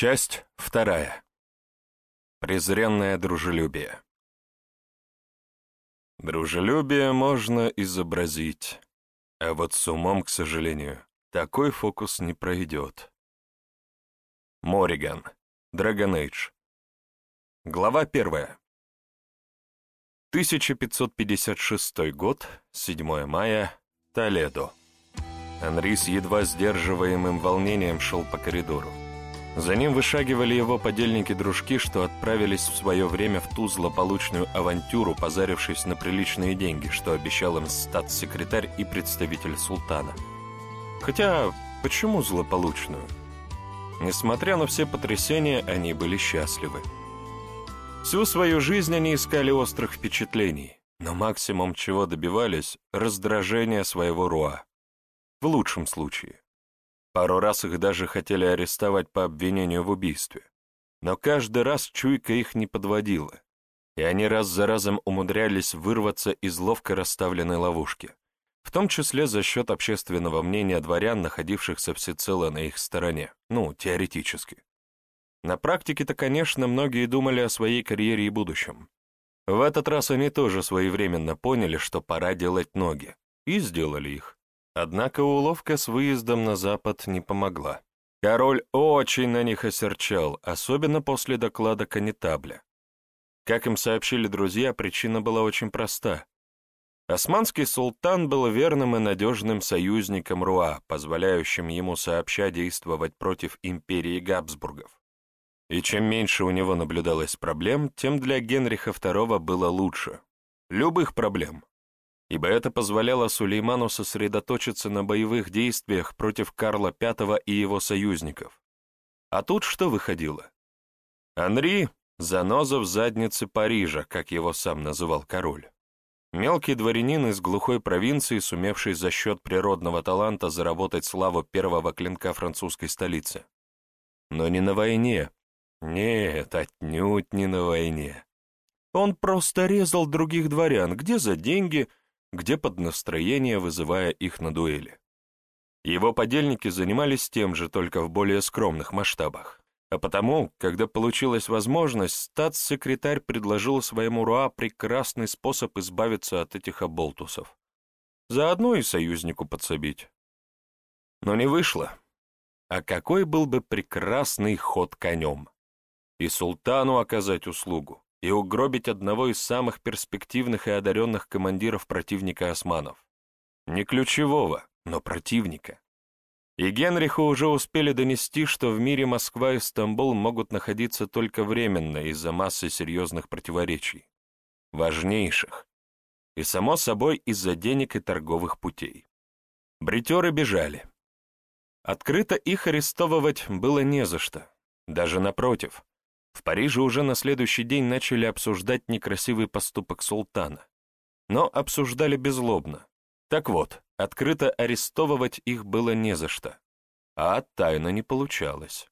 Часть вторая. Презренное дружелюбие. Дружелюбие можно изобразить, а вот с умом, к сожалению, такой фокус не пройдет. Мориган. Dragon Age. Глава первая. 1556 год, 7 мая, Толедо. Анри с едва сдерживаемым волнением шел по коридору. За ним вышагивали его подельники-дружки, что отправились в свое время в ту злополучную авантюру, позарившись на приличные деньги, что обещал им статс-секретарь и представитель султана. Хотя, почему злополучную? Несмотря на все потрясения, они были счастливы. Всю свою жизнь они искали острых впечатлений, но максимум, чего добивались – раздражения своего руа. В лучшем случае. Пару раз их даже хотели арестовать по обвинению в убийстве. Но каждый раз чуйка их не подводила, и они раз за разом умудрялись вырваться из ловко расставленной ловушки, в том числе за счет общественного мнения дворян, находившихся всецело на их стороне, ну, теоретически. На практике-то, конечно, многие думали о своей карьере и будущем. В этот раз они тоже своевременно поняли, что пора делать ноги, и сделали их. Однако уловка с выездом на запад не помогла. Король очень на них осерчал, особенно после доклада Канитабля. Как им сообщили друзья, причина была очень проста. Османский султан был верным и надежным союзником Руа, позволяющим ему сообща действовать против империи Габсбургов. И чем меньше у него наблюдалось проблем, тем для Генриха II было лучше. Любых проблем ибо это позволяло Сулейману сосредоточиться на боевых действиях против Карла V и его союзников. А тут что выходило? Анри — заноза в заднице Парижа, как его сам называл король. Мелкий дворянин из глухой провинции, сумевший за счет природного таланта заработать славу первого клинка французской столицы. Но не на войне. Нет, отнюдь не на войне. Он просто резал других дворян, где за деньги, где под настроение, вызывая их на дуэли. Его подельники занимались тем же, только в более скромных масштабах. А потому, когда получилась возможность, статс-секретарь предложил своему Руа прекрасный способ избавиться от этих оболтусов. Заодно и союзнику подсобить. Но не вышло. А какой был бы прекрасный ход конем? И султану оказать услугу, и угробить одного из самых перспективных и одаренных командиров противника османов. Не ключевого, но противника. И Генриху уже успели донести, что в мире Москва и Стамбул могут находиться только временно из-за массы серьезных противоречий. Важнейших. И, само собой, из-за денег и торговых путей. Бритеры бежали. Открыто их арестовывать было не за что. Даже напротив, в Париже уже на следующий день начали обсуждать некрасивый поступок султана. Но обсуждали беззлобно. Так вот, открыто арестовывать их было не за что. А тайно не получалось.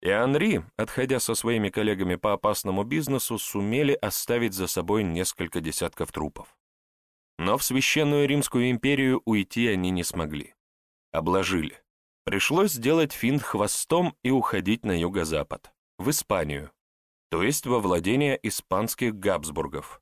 И Анри, отходя со своими коллегами по опасному бизнесу, сумели оставить за собой несколько десятков трупов. Но в Священную Римскую империю уйти они не смогли. Обложили. Пришлось сделать финт хвостом и уходить на юго-запад, в Испанию, то есть во владение испанских Габсбургов,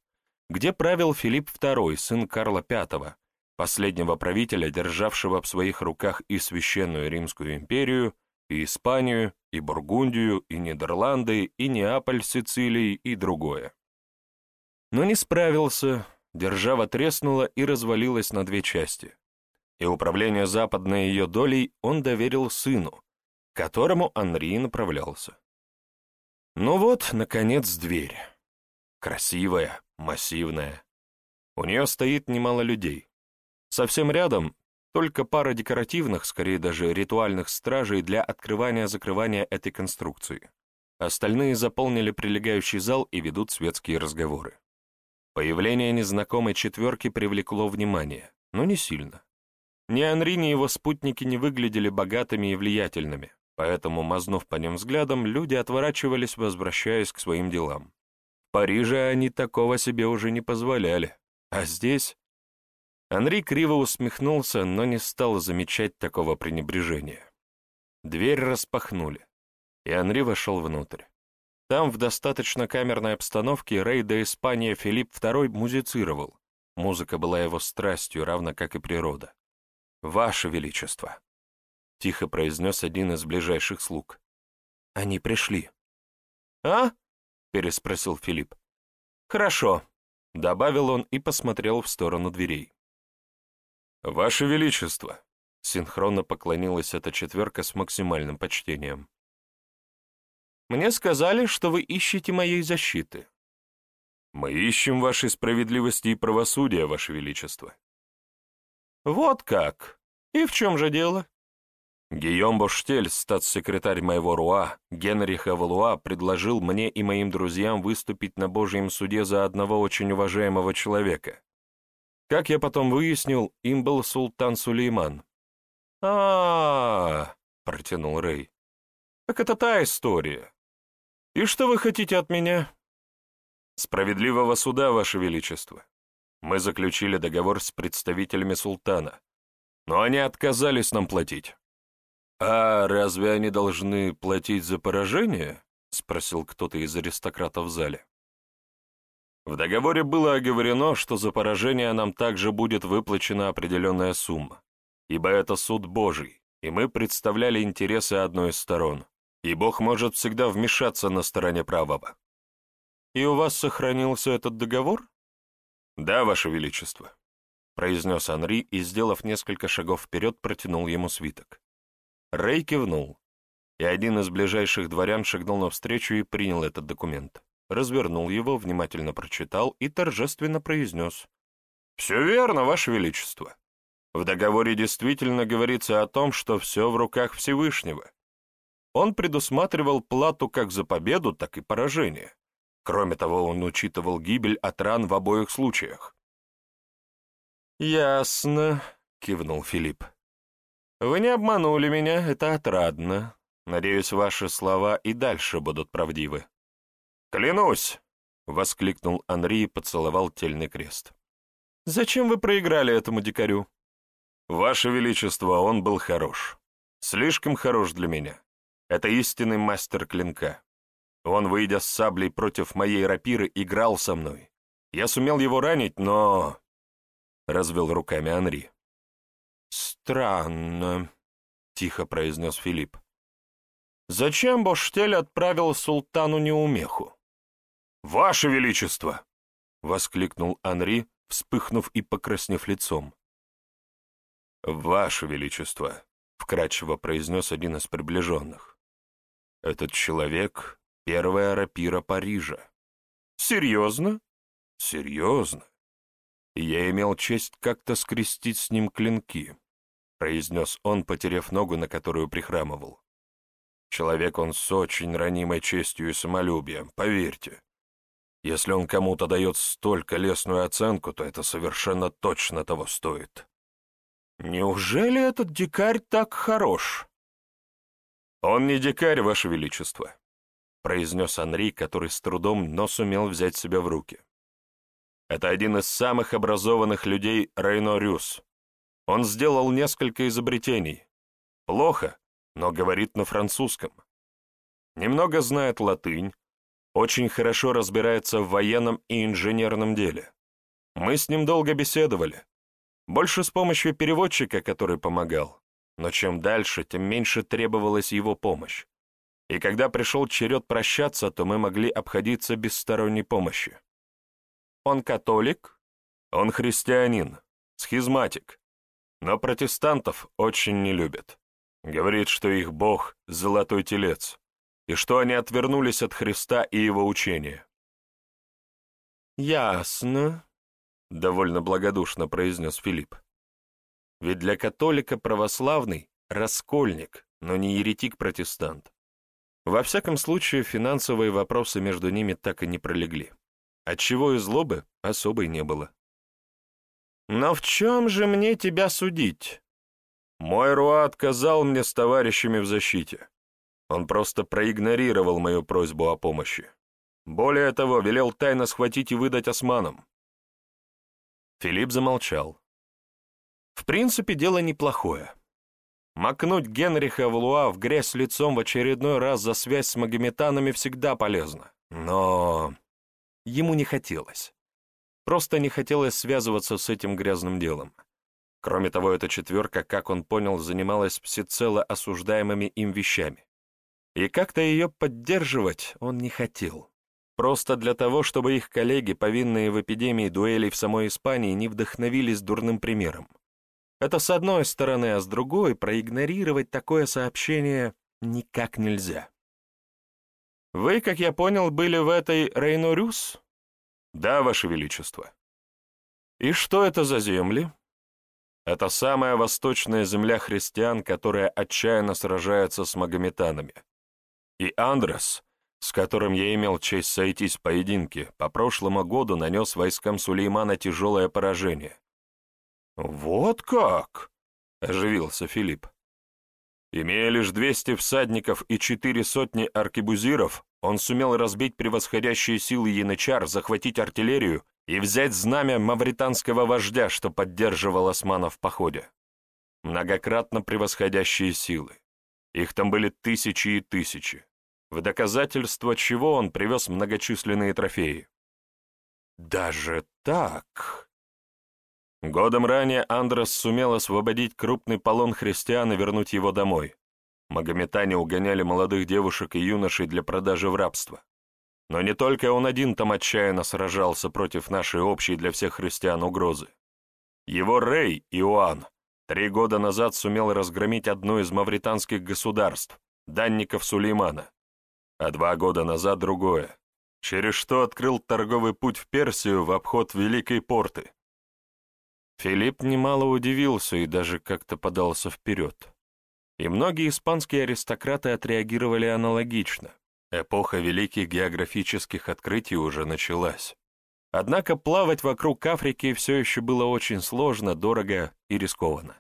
где правил Филипп II, сын Карла V, последнего правителя, державшего в своих руках и Священную Римскую империю, и Испанию, и Бургундию, и Нидерланды, и Неаполь с Сицилией, и другое. Но не справился, держава треснула и развалилась на две части. И управление западной ее долей он доверил сыну, которому Анри направлялся. Ну вот, наконец, дверь. Красивая, массивная. У нее стоит немало людей. Совсем рядом только пара декоративных, скорее даже ритуальных стражей для открывания-закрывания этой конструкции. Остальные заполнили прилегающий зал и ведут светские разговоры. Появление незнакомой четверки привлекло внимание, но не сильно. Ни Анри, ни его спутники не выглядели богатыми и влиятельными, Поэтому, мазнув по ним взглядом, люди отворачивались, возвращаясь к своим делам. В Париже они такого себе уже не позволяли. А здесь... Анри криво усмехнулся, но не стал замечать такого пренебрежения. Дверь распахнули. и Анри вошел внутрь. Там, в достаточно камерной обстановке, Рей де Испания Филипп II музицировал. Музыка была его страстью, равно как и природа. «Ваше Величество!» — тихо произнес один из ближайших слуг. «Они пришли». «А?» — переспросил Филипп. «Хорошо», — добавил он и посмотрел в сторону дверей. «Ваше Величество!» — синхронно поклонилась эта четверка с максимальным почтением. «Мне сказали, что вы ищете моей защиты». «Мы ищем вашей справедливости и правосудия, Ваше Величество». «Вот как? И в чем же дело?» Гийом Боштель, статс-секретарь моего РУА, Генриха Валуа, предложил мне и моим друзьям выступить на Божьем суде за одного очень уважаемого человека, как я потом выяснил, им был султан Сулейман. а, протянул Рэй. «Так это та история. И что вы хотите от меня?» «Справедливого суда, Ваше Величество. Мы заключили договор с представителями султана, но они отказались нам платить». «А разве они должны платить за поражение?» — спросил кто-то из аристократов в зале. В договоре было оговорено, что за поражение нам также будет выплачена определенная сумма, ибо это суд Божий, и мы представляли интересы одной из сторон, и Бог может всегда вмешаться на стороне правого. «И у вас сохранился этот договор?» «Да, Ваше Величество», — произнес Анри и, сделав несколько шагов вперед, протянул ему свиток. Рэй кивнул, и один из ближайших дворян шагнул навстречу и принял этот документ развернул его, внимательно прочитал и торжественно произнес. «Все верно, Ваше Величество. В договоре действительно говорится о том, что все в руках Всевышнего. Он предусматривал плату как за победу, так и поражение. Кроме того, он учитывал гибель от ран в обоих случаях». «Ясно», — кивнул Филипп. «Вы не обманули меня, это отрадно. Надеюсь, ваши слова и дальше будут правдивы». «Клянусь!» — воскликнул Анри и поцеловал тельный крест. «Зачем вы проиграли этому дикарю?» «Ваше Величество, он был хорош. Слишком хорош для меня. Это истинный мастер клинка. Он, выйдя с саблей против моей рапиры, играл со мной. Я сумел его ранить, но...» — развел руками Анри. «Странно», — тихо произнес Филипп. «Зачем Боштель отправил султану неумеху?» «Ваше Величество!» — воскликнул Анри, вспыхнув и покраснев лицом. «Ваше Величество!» — вкратчиво произнес один из приближенных. «Этот человек — первая рапира Парижа». «Серьезно?» «Серьезно. Я имел честь как-то скрестить с ним клинки», — произнес он, потеряв ногу, на которую прихрамывал. «Человек он с очень ранимой честью и самолюбием, поверьте. Если он кому-то дает столько лестную оценку, то это совершенно точно того стоит. Неужели этот дикарь так хорош? Он не дикарь, Ваше Величество, произнес Анри, который с трудом, но сумел взять себя в руки. Это один из самых образованных людей Рейно Рюс. Он сделал несколько изобретений. Плохо, но говорит на французском. Немного знает латынь, очень хорошо разбирается в военном и инженерном деле. Мы с ним долго беседовали. Больше с помощью переводчика, который помогал. Но чем дальше, тем меньше требовалась его помощь. И когда пришел черед прощаться, то мы могли обходиться без сторонней помощи. Он католик? Он христианин, схизматик. Но протестантов очень не любит. Говорит, что их бог — золотой телец и что они отвернулись от Христа и его учения. «Ясно», — довольно благодушно произнес Филипп. «Ведь для католика православный — раскольник, но не еретик-протестант. Во всяком случае, финансовые вопросы между ними так и не пролегли, отчего и злобы особой не было. «Но в чем же мне тебя судить?» «Мой Руа отказал мне с товарищами в защите. Он просто проигнорировал мою просьбу о помощи. Более того, велел тайно схватить и выдать османам. Филипп замолчал. В принципе, дело неплохое. Макнуть Генриха Валуа в грязь лицом в очередной раз за связь с магометанами всегда полезно. Но ему не хотелось. Просто не хотелось связываться с этим грязным делом. Кроме того, эта четверка, как он понял, занималась всецело осуждаемыми им вещами. И как-то ее поддерживать он не хотел. Просто для того, чтобы их коллеги, повинные в эпидемии дуэлей в самой Испании, не вдохновились дурным примером. Это с одной стороны, а с другой проигнорировать такое сообщение никак нельзя. Вы, как я понял, были в этой Рейнорюс? Да, Ваше Величество. И что это за земли? Это самая восточная земля христиан, которая отчаянно сражается с магометанами. И Андрес, с которым я имел честь сойтись в поединке, по прошлому году нанес войскам Сулеймана тяжелое поражение. «Вот как!» — оживился Филипп. Имея лишь двести всадников и четыре сотни аркебузиров, он сумел разбить превосходящие силы янычар, захватить артиллерию и взять знамя мавританского вождя, что поддерживал османов в походе. Многократно превосходящие силы. Их там были тысячи и тысячи. В доказательство чего он привез многочисленные трофеи. «Даже так?» Годом ранее Андрес сумел освободить крупный полон христиан и вернуть его домой. Магометане угоняли молодых девушек и юношей для продажи в рабство. Но не только он один там отчаянно сражался против нашей общей для всех христиан угрозы. Его Рей, Иоанн, три года назад сумел разгромить одно из мавританских государств, данников Сулеймана, а два года назад другое, через что открыл торговый путь в Персию в обход Великой Порты. Филипп немало удивился и даже как-то подался вперед. И многие испанские аристократы отреагировали аналогично. Эпоха великих географических открытий уже началась. Однако плавать вокруг Африки все еще было очень сложно, дорого и рискованно.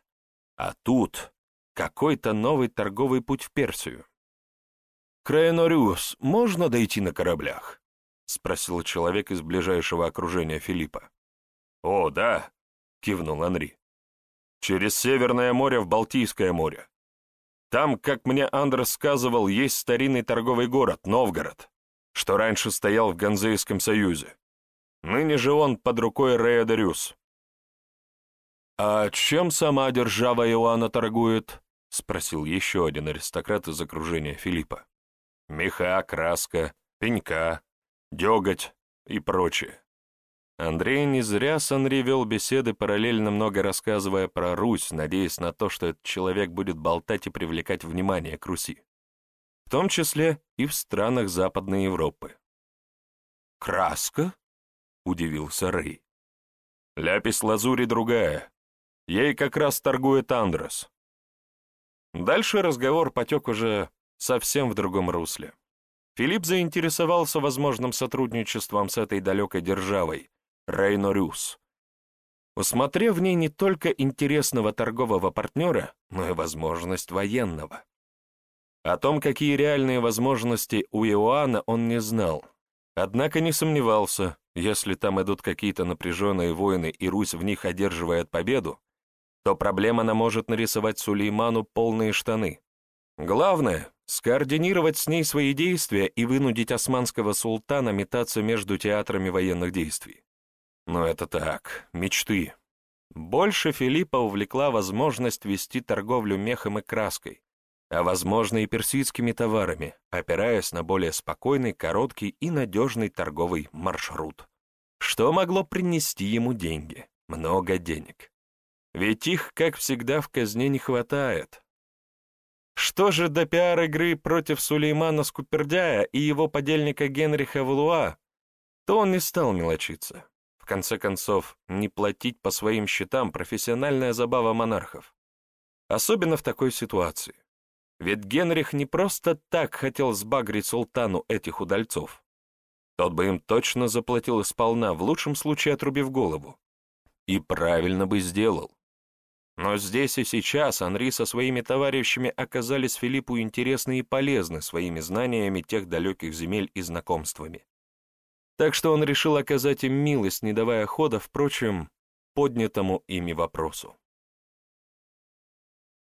А тут какой-то новый торговый путь в Персию. «Краенориус можно дойти на кораблях?» — спросил человек из ближайшего окружения Филиппа. «О, да», кивнул Анри. «Через Северное море в Балтийское море. Там, как мне Андрес сказывал, есть старинный торговый город, Новгород, что раньше стоял в Ганзейском союзе. Ныне же он под рукой Рея Дарюс». «А чем сама держава Иоанна торгует?» — спросил еще один аристократ из окружения Филиппа. «Меха, краска, пенька, деготь и прочее. Андрей не зря с Анри вел беседы, параллельно много рассказывая про Русь, надеясь на то, что этот человек будет болтать и привлекать внимание к Руси. В том числе и в странах Западной Европы. «Краска?» — удивился Рэй. «Ляпис лазури другая. Ей как раз торгует Андрес». Дальше разговор потек уже совсем в другом русле. Филипп заинтересовался возможным сотрудничеством с этой далекой державой, Рейнорюс. Усмотрев в ней не только интересного торгового партнера, но и возможность военного. О том, какие реальные возможности у Иоанна, он не знал. Однако не сомневался, если там идут какие-то напряженные войны и Русь в них одерживает победу, то проблема она может нарисовать Сулейману полные штаны. Главное — скоординировать с ней свои действия и вынудить османского султана метаться между театрами военных действий. Но это так, мечты. Больше Филиппа увлекла возможность вести торговлю мехом и краской, а возможно и персидскими товарами, опираясь на более спокойный, короткий и надежный торговый маршрут. Что могло принести ему деньги? Много денег. Ведь их, как всегда, в казне не хватает. Что же до пиар-игры против Сулеймана Скупердяя и его подельника Генриха Валуа, то он не стал мелочиться. В конце концов, не платить по своим счетам – профессиональная забава монархов. Особенно в такой ситуации. Ведь Генрих не просто так хотел сбагрить султану этих удальцов. Тот бы им точно заплатил сполна, в лучшем случае отрубив голову. И правильно бы сделал. Но здесь и сейчас Анри со своими товарищами оказались Филиппу интересны и полезны своими знаниями тех далеких земель и знакомствами так что он решил оказать им милость, не давая хода, впрочем, поднятому ими вопросу.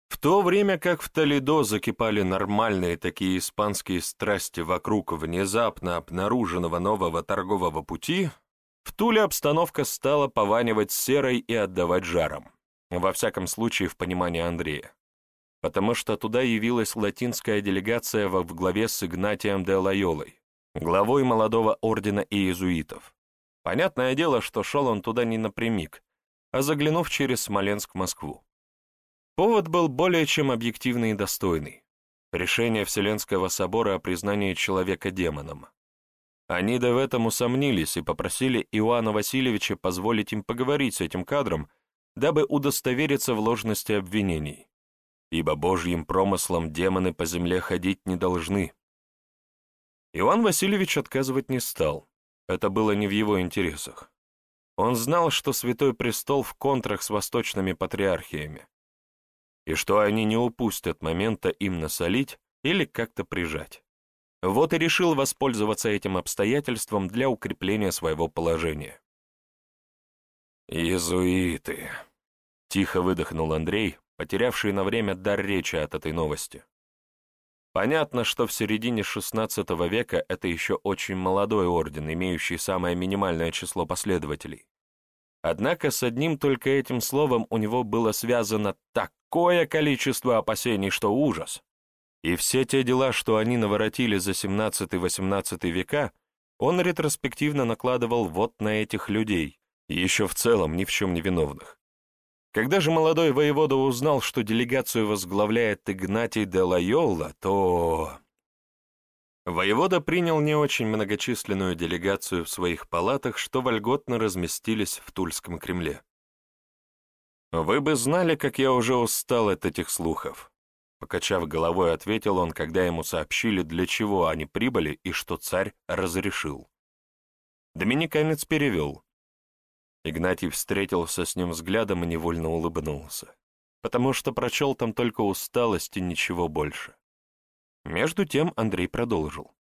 В то время как в Толедо закипали нормальные такие испанские страсти вокруг внезапно обнаруженного нового торгового пути, в Туле обстановка стала пованивать серой и отдавать жаром. Во всяком случае, в понимании Андрея. Потому что туда явилась латинская делегация во главе с Игнатием де Лайолой, главой молодого ордена иезуитов. Понятное дело, что шел он туда не напрямик, а заглянув через Смоленск в Москву. Повод был более чем объективный и достойный. Решение Вселенского собора о признании человека демоном. Они да в этом усомнились и попросили Иоанна Васильевича позволить им поговорить с этим кадром, дабы удостовериться в ложности обвинений. Ибо божьим промыслом демоны по земле ходить не должны. Иоанн Васильевич отказывать не стал. Это было не в его интересах. Он знал, что Святой Престол в контрах с восточными патриархиями, и что они не упустят момента им насолить или как-то прижать. Вот и решил воспользоваться этим обстоятельством для укрепления своего положения. «Иезуиты!» — тихо выдохнул Андрей, потерявший на время дар речи от этой новости. Понятно, что в середине XVI века это еще очень молодой орден, имеющий самое минимальное число последователей. Однако с одним только этим словом у него было связано такое количество опасений, что ужас. И все те дела, что они наворотили за XVII-XVIII века, он ретроспективно накладывал вот на этих людей, еще в целом ни в чем не виновных. Когда же молодой воевода узнал, что делегацию возглавляет Игнатий де Лайолла, то... Воевода принял не очень многочисленную делегацию в своих палатах, что вольготно разместились в Тульском Кремле. «Вы бы знали, как я уже устал от этих слухов», — покачав головой, ответил он, когда ему сообщили, для чего они прибыли и что царь разрешил. Доминиканец перевел. Игнатий встретился с ним взглядом и невольно улыбнулся, потому что прочел там только усталость и ничего больше. Между тем Андрей продолжил.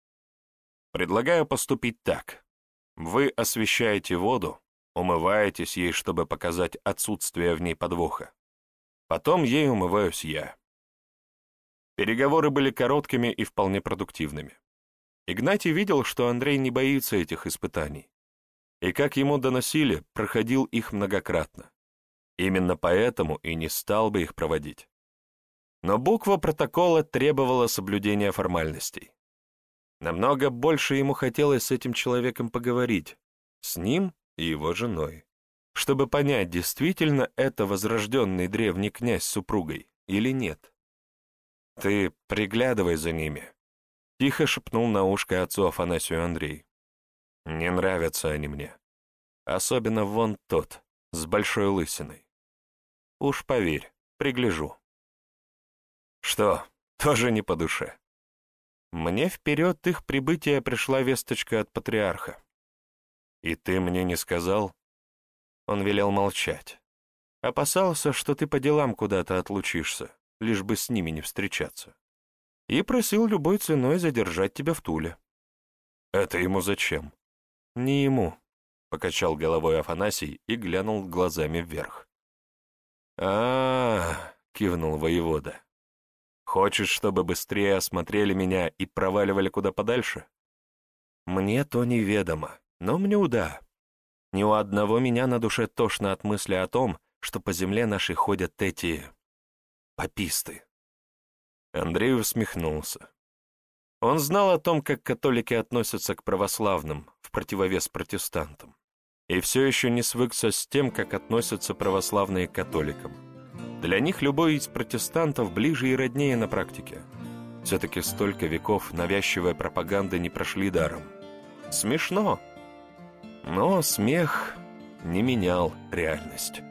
«Предлагаю поступить так. Вы освещаете воду, умываетесь ей, чтобы показать отсутствие в ней подвоха. Потом ей умываюсь я». Переговоры были короткими и вполне продуктивными. Игнатий видел, что Андрей не боится этих испытаний. И как ему доносили, проходил их многократно. Именно поэтому и не стал бы их проводить. Но буква протокола требовала соблюдения формальностей. Намного больше ему хотелось с этим человеком поговорить, с ним и его женой, чтобы понять, действительно это возрожденный древний князь с супругой или нет. «Ты приглядывай за ними», — тихо шепнул на ушко отцу Афанасию Андрей. «Не нравятся они мне. Особенно вон тот, с большой лысиной. Уж поверь, пригляжу». Что, тоже не по душе? Мне вперед их прибытия пришла весточка от патриарха. И ты мне не сказал? Он велел молчать. Опасался, что ты по делам куда-то отлучишься, лишь бы с ними не встречаться. И просил любой ценой задержать тебя в Туле. Это ему зачем? Не ему, — покачал головой Афанасий и глянул глазами вверх. а, -а, -а кивнул воевода. Хочешь, чтобы быстрее осмотрели меня и проваливали куда подальше? Мне то неведомо, но мне уда. Ни у одного меня на душе тошно от мысли о том, что по земле нашей ходят эти... пописты. Андрей усмехнулся. Он знал о том, как католики относятся к православным, противовес протестантам, и все еще не свыкся с тем, как относятся православные к католикам. Для них любой из протестантов ближе и роднее на практике. Все-таки столько веков навязчивой пропаганды не прошли даром. Смешно, но смех не менял реальность.